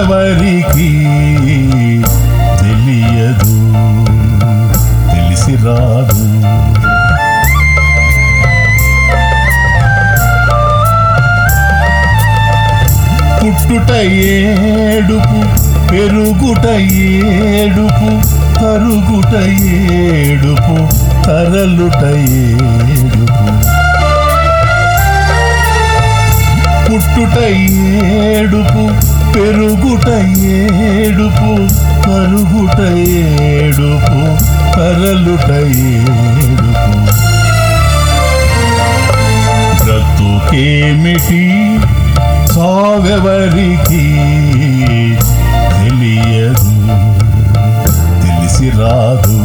ఎవరికి తెలియదు తెలిసి రాదు పుట్టుట ఏడుపు పెరుగుట ఏడుపు తరుగుట ఏడుపు తరలుట ఏడుపు. పుట్టుట ఏడుపు పెరుగుట ఏడుపు కరుగుట ఏడుపు కరలుట ఏడుపు బ్రతుకేమిటి సాగవరికి తెలియదు తెలిసి రాదు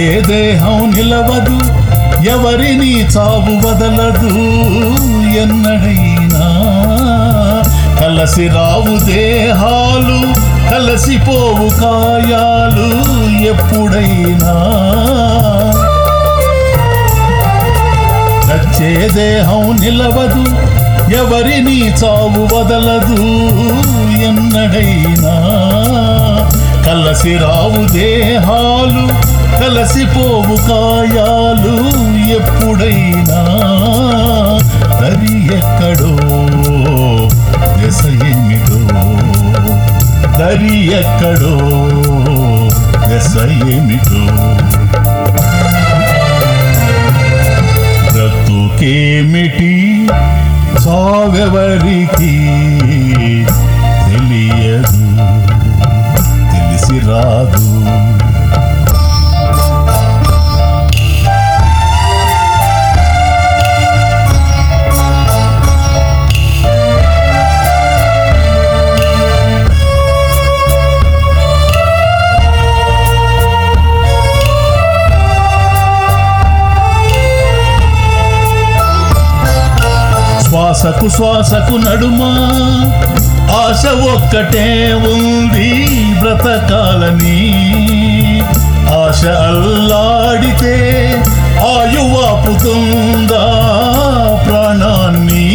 ఏ దేహం నిలవదు ఎవరిని చావు వదలదు ఎన్నడైనా. కలసి రావు దేహాలు కలసిపోవు కాయాలు ఎప్పుడైనా. నచ్చే దేహం నిలవదు ఎవరిని చావు వదలదు ఎన్నడైనా. కలసి రావు దేహాలు కలసిపోవు కాయాలు ఎప్పుడైనా. దరి ఎక్కడో దశ ఏమిటో దరి ఎక్కడో దశ ఏమిటో బ్రతుకేమిటి? చావెవరికి? తెలిసి రాదు శ్వాసకు శ్వాసకు నడుమా? ఆశ ఒక్కటే ఉంది బ్రతకాలని ఆశ అల్లాడితే ఆయువాపుతుందా ప్రాణాన్ని?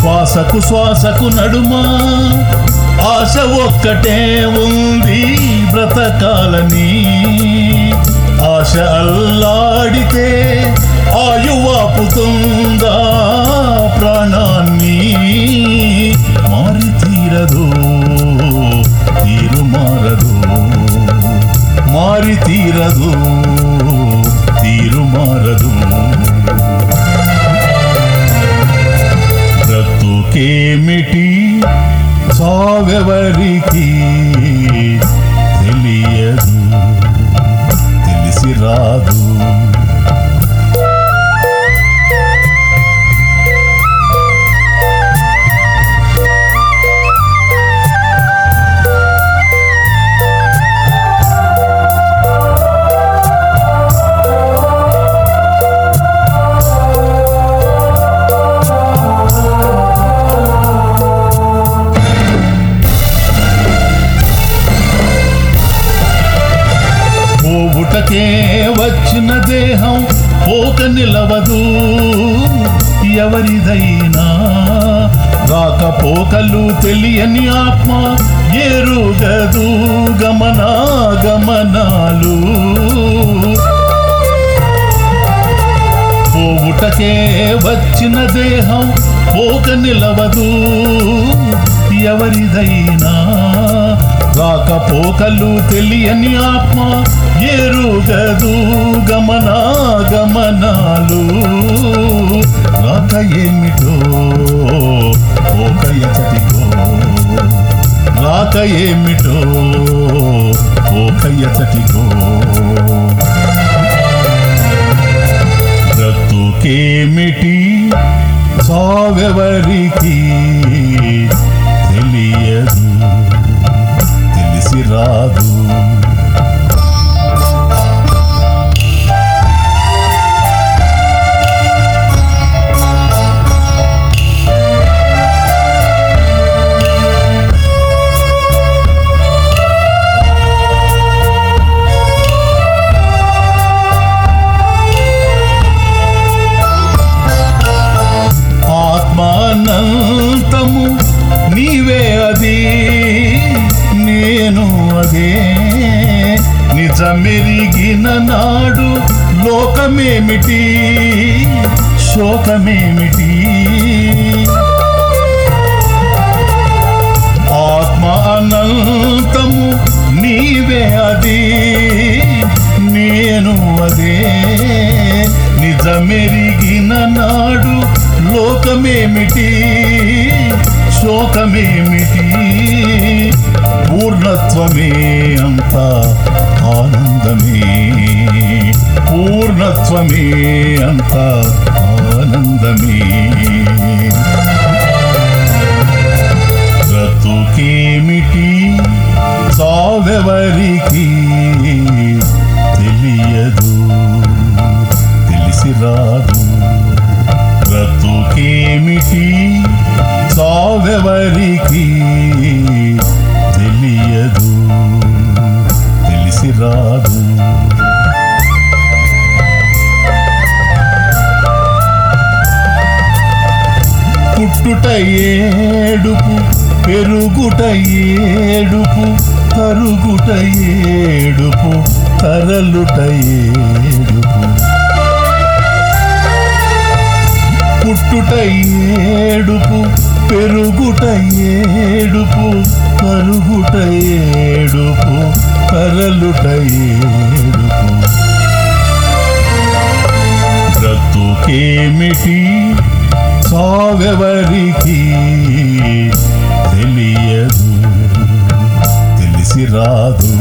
శ్వాసకు శ్వాసకు నడుమా? ఆశ ఒక్కటే ఉంది బ్రతకాలని ఆశ అల్లాడితే ఆయువాపుతుందా ప్రాణాన్ని మారి తీరదు తీరు మారదు మారి తీరదు తీరు మారదు పోక ఎవరిదైనా రాకపోకలు తెలియని ఆత్మ ఎరుగదు గమనా గమనాలు పోవుటకే వచ్చిన దేహం పోక నిలవదు. ఎవరిదైనా. రాకపోకలు తెలియని ఆత్మ ఎరుగదు గమనా గమనాలు ఏమిటో పోక ఎచటికో రాక ఏమిటో పోక ఎచటికో బ్రతుకేమిటి? సావెవరికి మెరిగిన నాడు లోకమేమిటి? శోకమేమిటి? ఆత్మ అనంతము నీవే అది నేను అదే. నిజమెరిగిన నాడు లోకమేమిటి? శోకమేమిటి? పూర్ణత్వమే అంతా ఆనందమే పూర్ణత్వమే అంత ఆనందమే. బ్రతుకేమిటి సావెవరికి తెలియదు తెలిసి రాదు బ్రతుకేమిటి సావెవరికి రాదు. పుట్టుట ఏడుపు పెరుగుట ఏడుపు తరుగుట ఏడుపు తరలుట ఏడుపు. పుట్టుట ఏడుపు పెరుగుట ఏడుపు తరుగుట ఏడుపు తరలుట ఏడుపు. బ్రతుకేమిటి సాగవరికి తెలియదు తెలిసి రాదు